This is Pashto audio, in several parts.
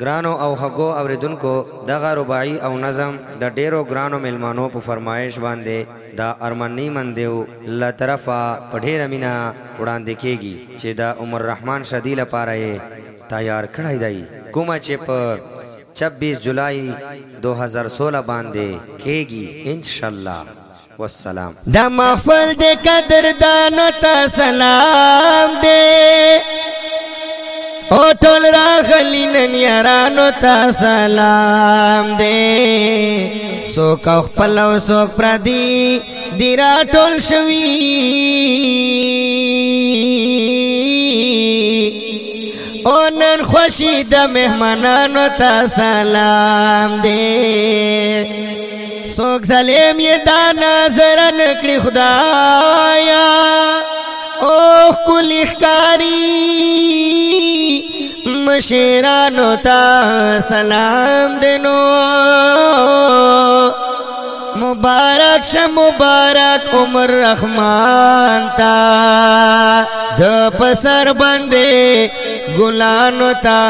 ګرانو او هغو اوریدونکو دغه رباعي او نظم د ډیرو ګرانو ملمانو په فرمایش باندې دا ارمنی مندیو ل طرفا په ډیر مینا وړاندې کیږي چې دا عمر رحمان شدی لپاره تیار کړای دی کومه چې په 26 جولای 2016 باندې کیږي ان شاء الله والسلام دا مغفل دې قدردانو ته سلام دې او ټول راغلی نن یارانو ته سلام دې سوک خپل او سوک پردي دی را ټول شوی او نن خوشی د مهمانانو ته سلام دې سوک سلام یې دا نظر نکړي خدایا او کلیخ کا شیرانو تا سلام دینو مبارک شه مبارک عمر رحمان تا د پسر باندې ګلانو تا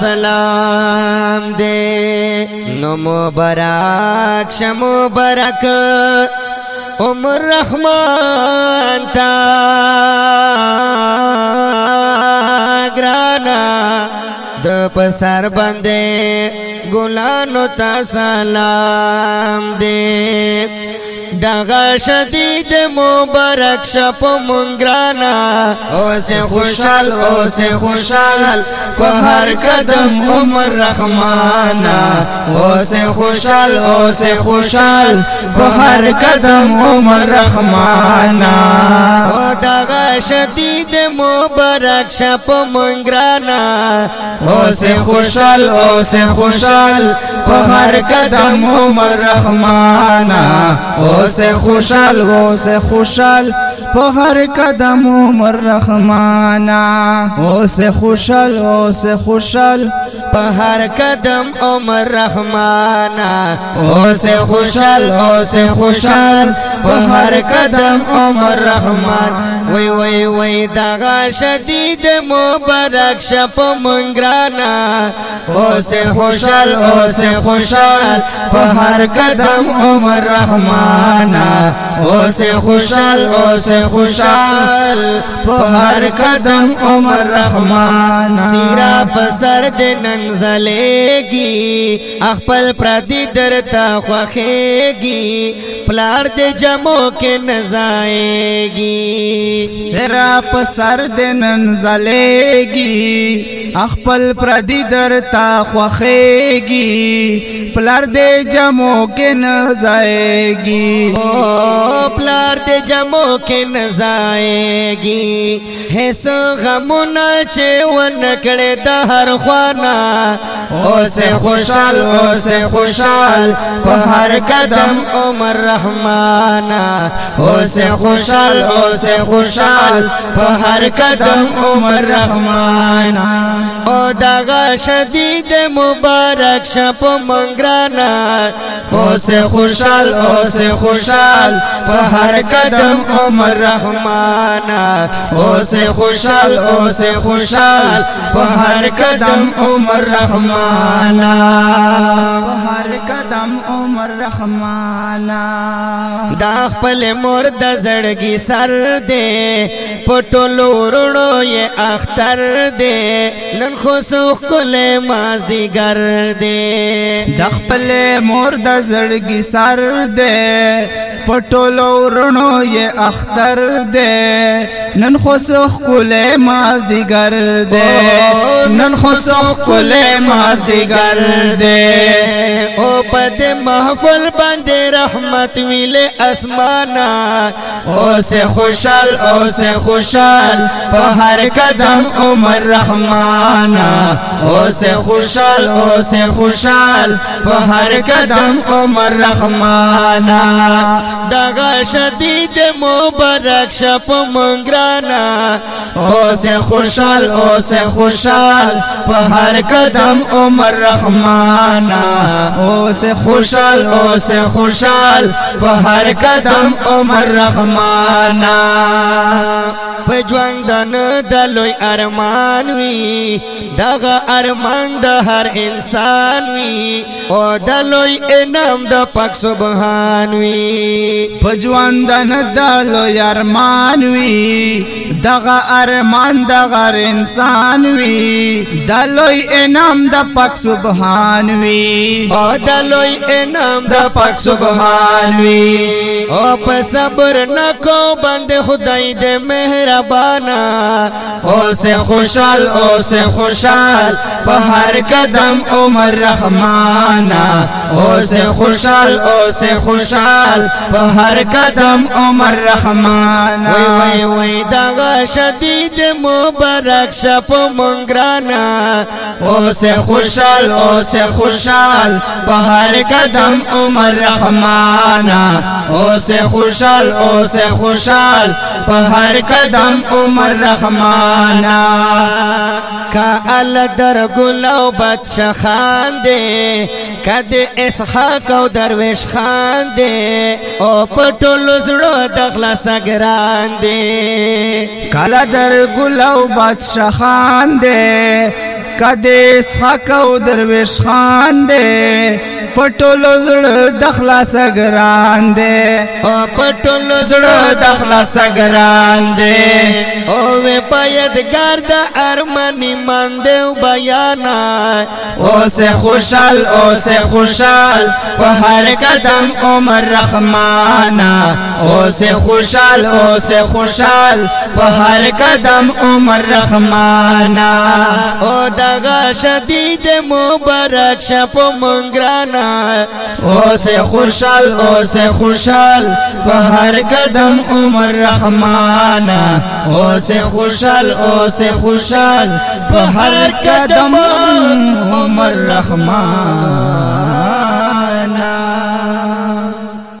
سلام دې نو مبارک شه مبارک عمر رحمان تا د پسر باندې ګلانو ته سلام دې دغه شدید مبارک شپ مونګرانا اوس خوشحال اوس خوشحال په هر قدم عمر رحمانا اوس خوشحال اوس خوشحال په هر قدم عمر رحمانا او دغه شدید مبارک شپ مونګرانا اوس خوشحال اوس خوشحال په هر قدم عمر رحمانا اوس اوسه خوشال اوسه خوشال په هر قدم عمر رحمانا اوسه خوشال اوسه خوشال په هر قدم عمر رحمانا اوسه خوشال اوسه خوشال په هر قدم عمر رحمان وای وای وای دا شدید مبارک شپ منګرانا اوسه خوشال اوسه خوشال په هر قدم عمر رحمان زمانہ اوس خوشال اوس خوشال په هر قدم عمر رحمان سیرا پسر د نن زلېږي خپل پردي درته خوخېږي پلار د جمو کې نزاېږي سیرا پسر د نن زلېږي خپل پردي درته خوخېږي پلار د جمو کې نزاېږي او پلا جمو کې نزايږي هس غمونه چې ونکړې د هر خوانا اوس خوشحال اوس خوشحال په هر قدم عمر رحمانا اوس خوشحال اوس خوشحال په هر قدم عمر رحمانا او دغه شدید مبارک شپ منګرانا اوس خوشحال اوس خوشحال په هر قدم آدم عمر رحمان اوس خوشحال اوس خوشحال په هر قدم عمر رحمان په هر قدم عمر رحمان دا خپل مور د زړګي سر دې پټولو ورونو یې اختر دې نن خو سوخ کله ماز دی ګر دې د خپل مور د زړګي سر دې پټولو رڼو یې اختر دې نن خو سخ کولې ماز دیګر دې نن خو سخ کولې ماز دیګر دې او پد محفل باندې رحمت ویل اسمانا او سه خوشال او سه خوشال په هر قدم عمر رحمانا او سه خوشال او سه خوشال په هر قدم عمر رحمانا دغه شدید مبارک شپ منګرانا اوسه خوشحال اوسه خوشحال په هر قدم عمر رحمانا اوسه خوشحال اوسه خوشحال په هر قدم عمر رحمانا په ژوند د لوی ارمان وی دغه ارمان د هر انسان وی او د لوی انعام د پاک سبحان وی وي په ژوند نه دالو یارمان وي دغه ارمان دغه انسان وي دلوي انعام د پاک سبحان وي او دلوي انعام د پاک سبحان وي او په صبر نکو بند خدای دې مهربانا او سه خوشحال او سه خوشحال په هر قدم عمر رحمانا او سه خوشحال او سه خوشحال په ہر قدم عمر رحمان وی وی وی شدید شپ منگرانا او سے خوشحال او سے خوشحال بہر قدم عمر رحمان او سے خوشحال او سے خوشحال بہر قدم دم عمر رحمانہ کا گلو بچ خان دے کد اسحاق او درویش خان دے او او پټول زړه د خلاص ګران دي کالا در ګلو بادشاہ خان دي کدی اسحاق او درویش خان دی پټول زړه د خلاص ګران دی او پټول زړه د خلاص ګران دی او وې پېدګار د ارمنی مان دیو بیان او سه خوشحال او سه خوشحال په هر قدم عمر رحمان او سه خوشحال او سه خوشحال په هر قدم عمر رحمان او د دغا شدید مبارک شپ منگرانا او سے خوشحال او سے خوشحال بہر قدم عمر رحمانا او سے خوشحال او سے خوشحال بہر قدم عمر رحمان